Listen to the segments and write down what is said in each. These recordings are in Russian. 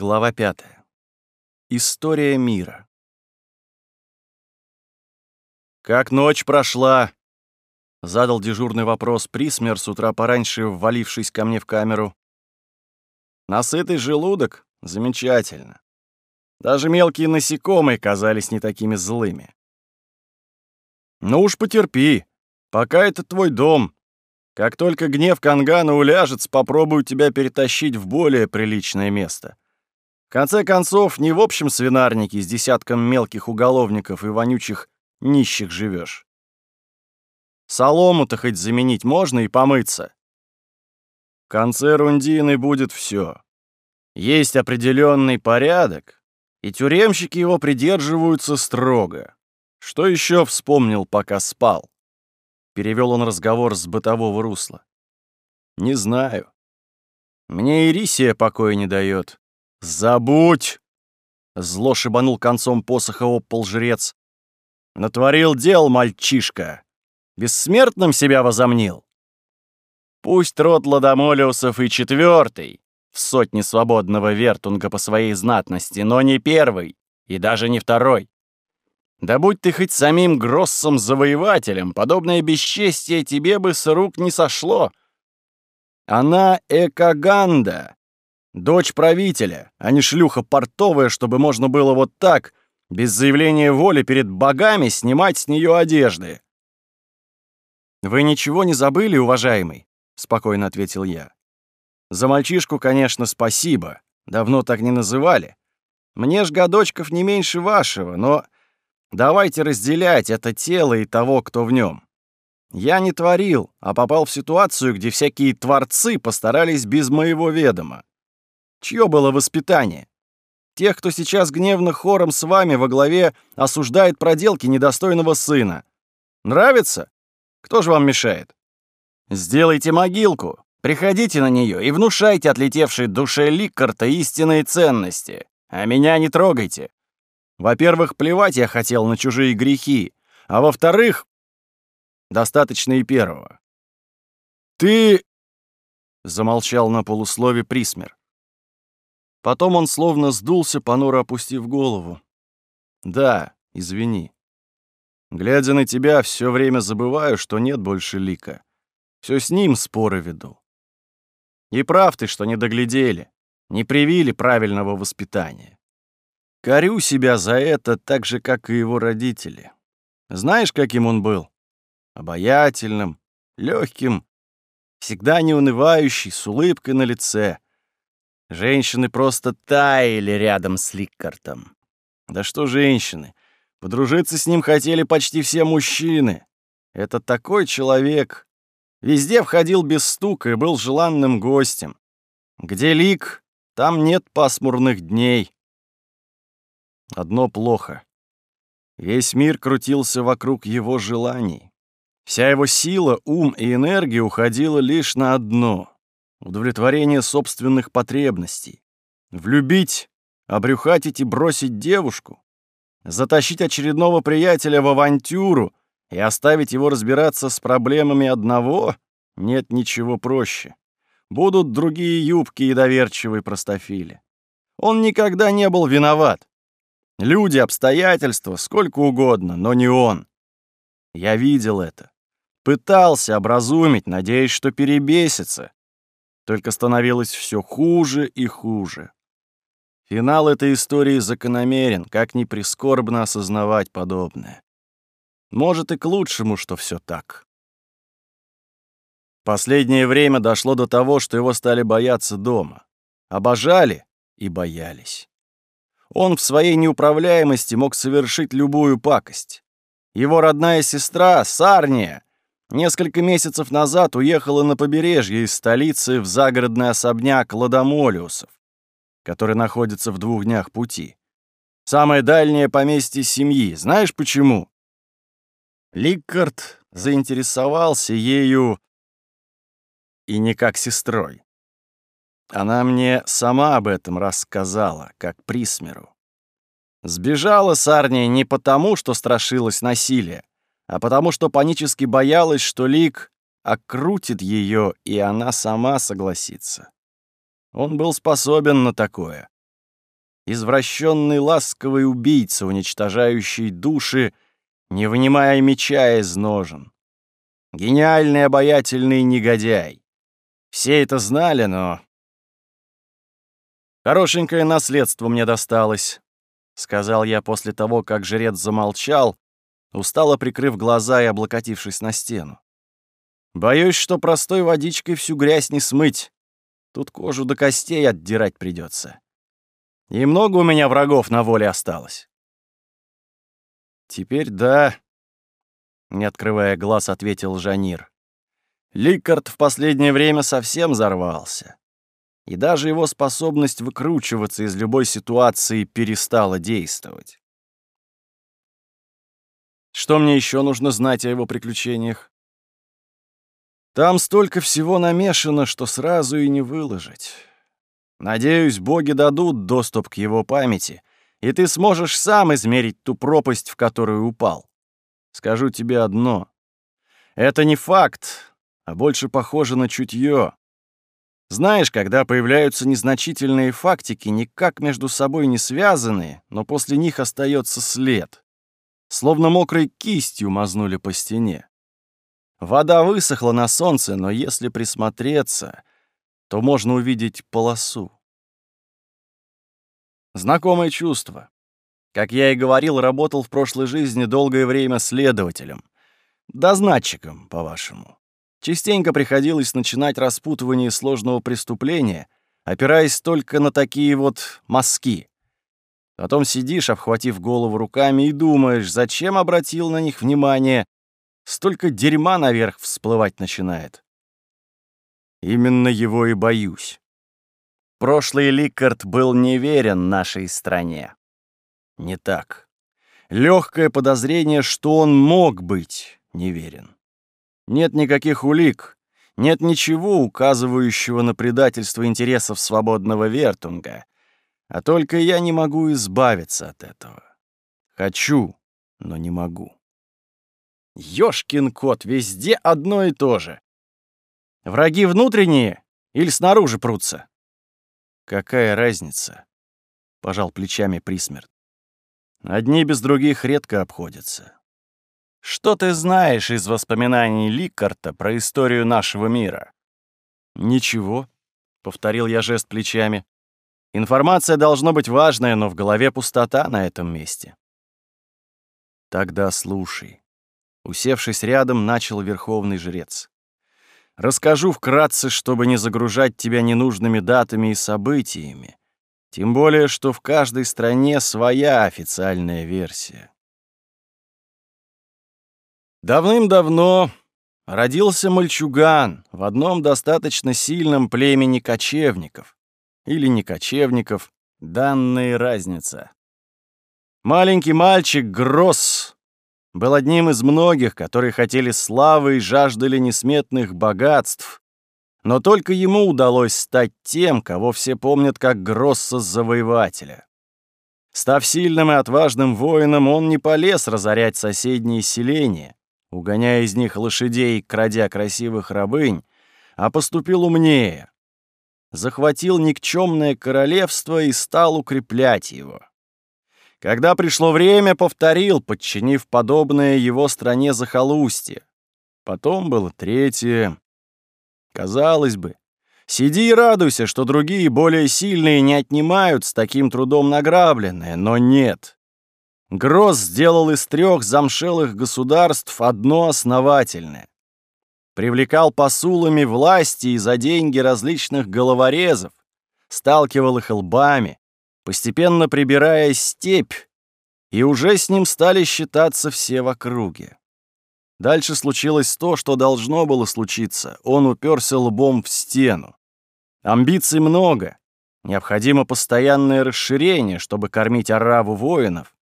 Глава 5. История мира. «Как ночь прошла?» — задал дежурный вопрос Присмер с утра пораньше, ввалившись ко мне в камеру. «Насытый желудок? Замечательно. Даже мелкие насекомые казались не такими злыми. Ну уж потерпи, пока это твой дом. Как только гнев Кангана уляжется, попробую тебя перетащить в более приличное место». В конце концов, не в общем свинарнике с десятком мелких уголовников и вонючих нищих живешь. Солому-то хоть заменить можно и помыться. В конце рундины будет все. Есть определенный порядок, и тюремщики его придерживаются строго. Что еще вспомнил, пока спал? Перевел он разговор с бытового русла. Не знаю. Мне Ирисия покоя не дает. «Забудь!» — зло шибанул концом посоха об пол жрец. «Натворил дел, мальчишка! Бессмертным себя возомнил! Пусть род Ладомолиусов и четвертый в сотне свободного вертунга по своей знатности, но не первый и даже не второй. Да будь ты хоть самим Гроссом-завоевателем, подобное бесчестие тебе бы с рук не сошло. Она Экаганда, Дочь правителя, а не шлюха портовая, чтобы можно было вот так, без заявления воли перед богами, снимать с нее одежды. «Вы ничего не забыли, уважаемый?» — спокойно ответил я. «За мальчишку, конечно, спасибо. Давно так не называли. Мне ж годочков не меньше вашего, но давайте разделять это тело и того, кто в нем. Я не творил, а попал в ситуацию, где всякие творцы постарались без моего ведома. Чье было воспитание? Тех, кто сейчас гневно хором с вами во главе осуждает проделки недостойного сына. Нравится? Кто же вам мешает? Сделайте могилку, приходите на нее и внушайте отлетевшей душе Ликкарта истинные ценности. А меня не трогайте. Во-первых, плевать я хотел на чужие грехи, а во-вторых, достаточно и первого. «Ты...» — замолчал на полуслове Присмер. Потом он словно сдулся, понуро опустив голову. «Да, извини. Глядя на тебя, все время забываю, что нет больше лика. Все с ним споры веду. И прав ты, что не доглядели, не привили правильного воспитания. Корю себя за это так же, как и его родители. Знаешь, каким он был? Обаятельным, легким, всегда неунывающий, с улыбкой на лице — Женщины просто таяли рядом с Ликкартом. Да что женщины? Подружиться с ним хотели почти все мужчины. Это такой человек. Везде входил без стука и был желанным гостем. Где Лик, там нет пасмурных дней. Одно плохо. Весь мир крутился вокруг его желаний. Вся его сила, ум и энергия уходила лишь на одно удовлетворение собственных потребностей. Влюбить, обрюхатить и бросить девушку. Затащить очередного приятеля в авантюру и оставить его разбираться с проблемами одного нет ничего проще. Будут другие юбки и доверчивые простофили. Он никогда не был виноват. Люди, обстоятельства, сколько угодно, но не он. Я видел это. Пытался образумить, надеясь, что перебесится. Только становилось все хуже и хуже. Финал этой истории закономерен, как ни прискорбно осознавать подобное. Может и к лучшему, что все так. Последнее время дошло до того, что его стали бояться дома. Обожали и боялись. Он в своей неуправляемости мог совершить любую пакость. Его родная сестра, Сарния, Несколько месяцев назад уехала на побережье из столицы в загородный особняк Ладомолиусов, который находится в двух днях пути. Самое дальнее поместье семьи. Знаешь почему? Ликкард заинтересовался ею и не как сестрой. Она мне сама об этом рассказала, как присмеру. Сбежала Сарния не потому, что страшилась насилия, а потому что панически боялась, что Лик окрутит ее, и она сама согласится. Он был способен на такое. извращенный ласковый убийца, уничтожающий души, не вынимая меча из ножен. Гениальный обаятельный негодяй. Все это знали, но... Хорошенькое наследство мне досталось, — сказал я после того, как жрец замолчал, устало прикрыв глаза и облокотившись на стену. Боюсь, что простой водичкой всю грязь не смыть. Тут кожу до костей отдирать придется. И много у меня врагов на воле осталось. Теперь да, не открывая глаз, ответил Жанир. Ликард в последнее время совсем взорвался. И даже его способность выкручиваться из любой ситуации перестала действовать. Что мне еще нужно знать о его приключениях? Там столько всего намешано, что сразу и не выложить. Надеюсь, боги дадут доступ к его памяти, и ты сможешь сам измерить ту пропасть, в которую упал. Скажу тебе одно. Это не факт, а больше похоже на чутье. Знаешь, когда появляются незначительные фактики, никак между собой не связанные, но после них остается след. Словно мокрой кистью мазнули по стене. Вода высохла на солнце, но если присмотреться, то можно увидеть полосу. Знакомое чувство. Как я и говорил, работал в прошлой жизни долгое время следователем. Дознатчиком, по-вашему. Частенько приходилось начинать распутывание сложного преступления, опираясь только на такие вот мазки. Потом сидишь, обхватив голову руками, и думаешь, зачем обратил на них внимание. Столько дерьма наверх всплывать начинает. Именно его и боюсь. Прошлый Ликард был неверен нашей стране. Не так. Легкое подозрение, что он мог быть неверен. Нет никаких улик, нет ничего, указывающего на предательство интересов свободного Вертунга, а только я не могу избавиться от этого. Хочу, но не могу. Ёшкин кот, везде одно и то же. Враги внутренние или снаружи прутся? Какая разница? Пожал плечами Присмерт. Одни без других редко обходятся. Что ты знаешь из воспоминаний Ликкарта про историю нашего мира? Ничего, повторил я жест плечами. Информация должно быть важная, но в голове пустота на этом месте. Тогда слушай. Усевшись рядом, начал верховный жрец. Расскажу вкратце, чтобы не загружать тебя ненужными датами и событиями. Тем более, что в каждой стране своя официальная версия. Давным-давно родился мальчуган в одном достаточно сильном племени кочевников. Или не кочевников, данная разница. Маленький мальчик Гросс был одним из многих, которые хотели славы и жаждали несметных богатств, но только ему удалось стать тем, кого все помнят как Гросса-завоевателя. Став сильным и отважным воином, он не полез разорять соседние селения, угоняя из них лошадей, крадя красивых рабынь, а поступил умнее. Захватил никчемное королевство и стал укреплять его. Когда пришло время, повторил, подчинив подобное его стране захолустье. Потом было третье. Казалось бы, сиди и радуйся, что другие, более сильные, не отнимают с таким трудом награбленное, но нет. Гроз сделал из трех замшелых государств одно основательное. Привлекал посулами власти и за деньги различных головорезов, сталкивал их лбами, постепенно прибирая степь, и уже с ним стали считаться все в округе. Дальше случилось то, что должно было случиться. Он уперся лбом в стену. Амбиций много. Необходимо постоянное расширение, чтобы кормить ораву воинов,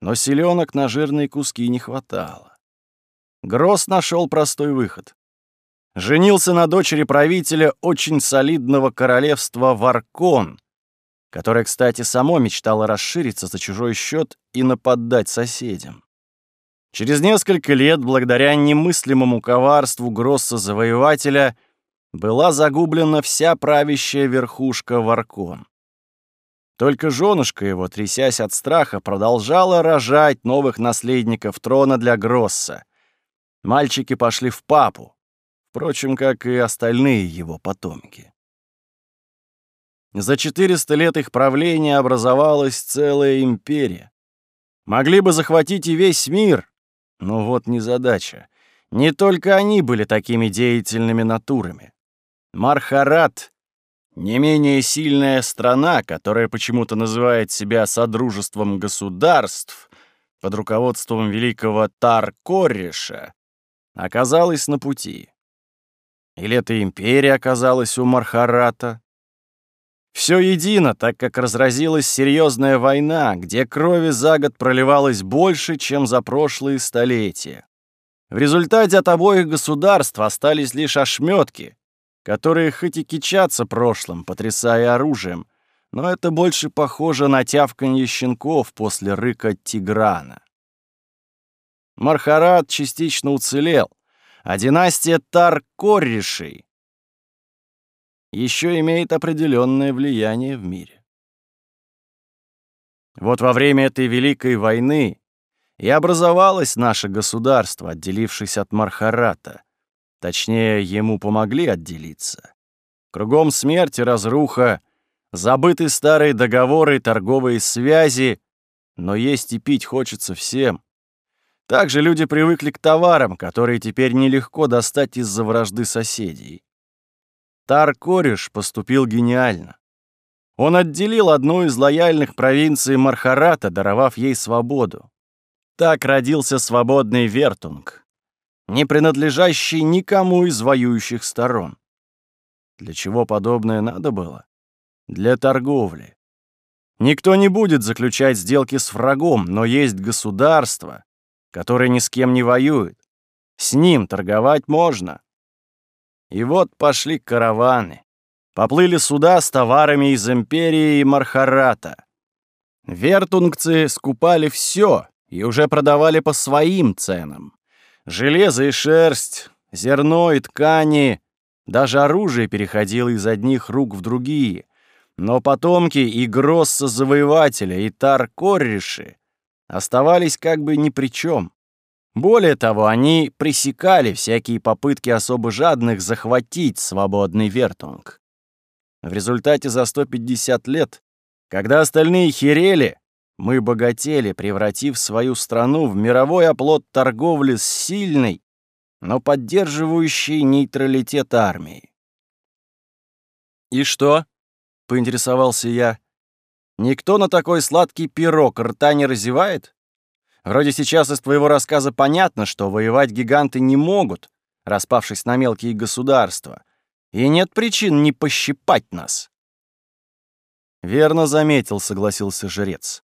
но селенок на жирные куски не хватало. Гросс нашел простой выход. Женился на дочери правителя очень солидного королевства Варкон, которое, кстати, само мечтало расшириться за чужой счет и нападать соседям. Через несколько лет, благодаря немыслимому коварству Гросса-завоевателя, была загублена вся правящая верхушка Варкон. Только женушка его, трясясь от страха, продолжала рожать новых наследников трона для Гросса. Мальчики пошли в папу, впрочем, как и остальные его потомки. За 400 лет их правления образовалась целая империя. Могли бы захватить и весь мир, но вот незадача. Не только они были такими деятельными натурами. Мархарат — не менее сильная страна, которая почему-то называет себя Содружеством государств под руководством великого Тар-Корриша, оказалась на пути. Или эта империя оказалась у Мархарата? Все едино, так как разразилась серьезная война, где крови за год проливалось больше, чем за прошлые столетия. В результате от обоих государств остались лишь ошметки, которые хоть и кичатся прошлым, потрясая оружием, но это больше похоже на тявканье щенков после рыка Тиграна. Мархарат частично уцелел, а династия Тар-Корришей еще имеет определенное влияние в мире. Вот во время этой Великой войны и образовалось наше государство, отделившись от Мархарата. Точнее, ему помогли отделиться. Кругом смерти, разруха, забыты старые договоры и торговые связи, но есть и пить хочется всем. Также люди привыкли к товарам, которые теперь нелегко достать из-за вражды соседей. Тар-Кореш поступил гениально. Он отделил одну из лояльных провинций Мархарата, даровав ей свободу. Так родился свободный Вертунг, не принадлежащий никому из воюющих сторон. Для чего подобное надо было? Для торговли. Никто не будет заключать сделки с врагом, но есть государство, которое ни с кем не воюет. С ним торговать можно. И вот пошли караваны. Поплыли суда с товарами из империи и Мархарата. Вертунгцы скупали все и уже продавали по своим ценам. Железо и шерсть, зерно и ткани, даже оружие переходило из одних рук в другие. Но потомки и Гросса-завоевателя, и Тар-Корриши оставались как бы ни при чем. Более того, они пресекали всякие попытки особо жадных захватить свободный Вертунг. В результате за 150 лет, когда остальные херели, мы богатели, превратив свою страну в мировой оплот торговли с сильной, но поддерживающей нейтралитет армией. «И что?» — поинтересовался я. «Никто на такой сладкий пирог рта не разевает?» Вроде сейчас из твоего рассказа понятно, что воевать гиганты не могут, распавшись на мелкие государства, и нет причин не пощипать нас. Верно заметил, согласился жрец.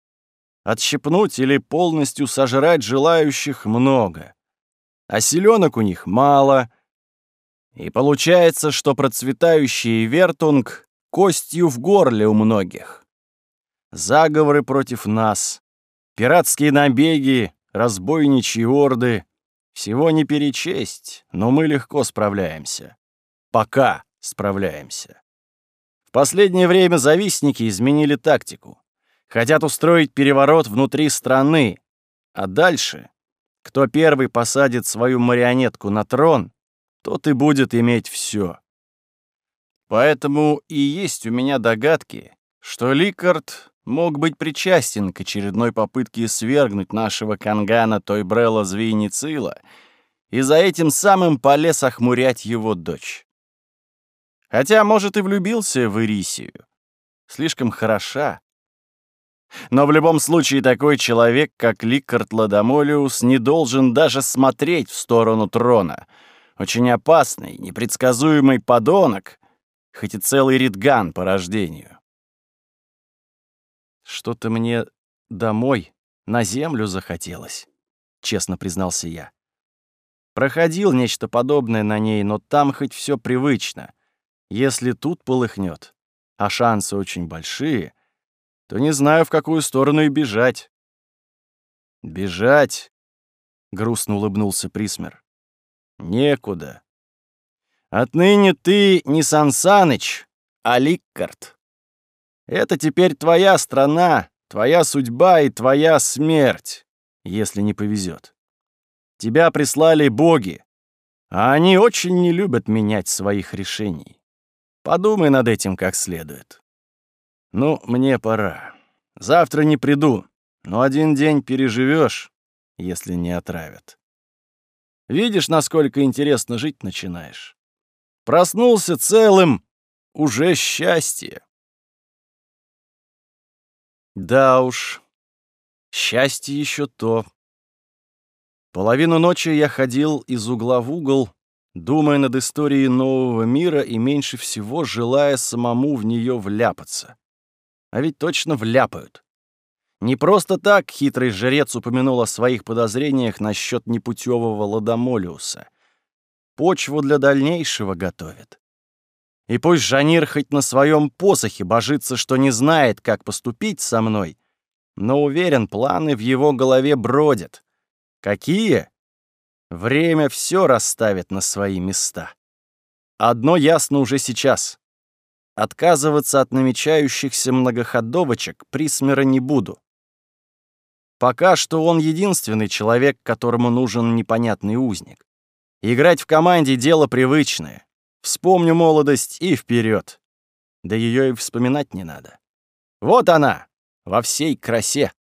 Отщипнуть или полностью сожрать желающих много, а селенок у них мало, и получается, что процветающий вертунг костью в горле у многих. Заговоры против нас, Пиратские набеги, разбойничьи орды. Всего не перечесть, но мы легко справляемся. Пока справляемся. В последнее время завистники изменили тактику. Хотят устроить переворот внутри страны. А дальше, кто первый посадит свою марионетку на трон, тот и будет иметь все. Поэтому и есть у меня догадки, что Ликард мог быть причастен к очередной попытке свергнуть нашего Кангана Тойбрела Звейницила и за этим самым полез охмурять его дочь. Хотя, может, и влюбился в Ирисию. Слишком хороша. Но в любом случае такой человек, как Ликард Ладомолиус, не должен даже смотреть в сторону трона. Очень опасный, непредсказуемый подонок, хоть и целый ритган по рождению. Что-то мне домой, на землю захотелось, честно признался я. Проходил нечто подобное на ней, но там хоть все привычно. Если тут полыхнет, а шансы очень большие, то не знаю, в какую сторону и бежать. Бежать? Грустно улыбнулся Присмер. Некуда. Отныне ты не Сансаныч, а Ликкард. Это теперь твоя страна, твоя судьба и твоя смерть, если не повезет. Тебя прислали боги, а они очень не любят менять своих решений. Подумай над этим как следует. Ну, мне пора. Завтра не приду, но один день переживешь, если не отравят. Видишь, насколько интересно жить начинаешь. Проснулся целым — уже счастье. Да уж, счастье еще то. Половину ночи я ходил из угла в угол, думая над историей нового мира и меньше всего желая самому в нее вляпаться. А ведь точно вляпают. Не просто так хитрый жрец упомянул о своих подозрениях насчет непутевого ладомолиуса. Почву для дальнейшего готовит. И пусть Жанир хоть на своем посохе божится, что не знает, как поступить со мной, но уверен, планы в его голове бродят. Какие? Время все расставит на свои места. Одно ясно уже сейчас. Отказываться от намечающихся многоходовочек присмера не буду. Пока что он единственный человек, которому нужен непонятный узник. Играть в команде — дело привычное. Вспомню молодость и вперед. Да ее и вспоминать не надо. Вот она, во всей красе.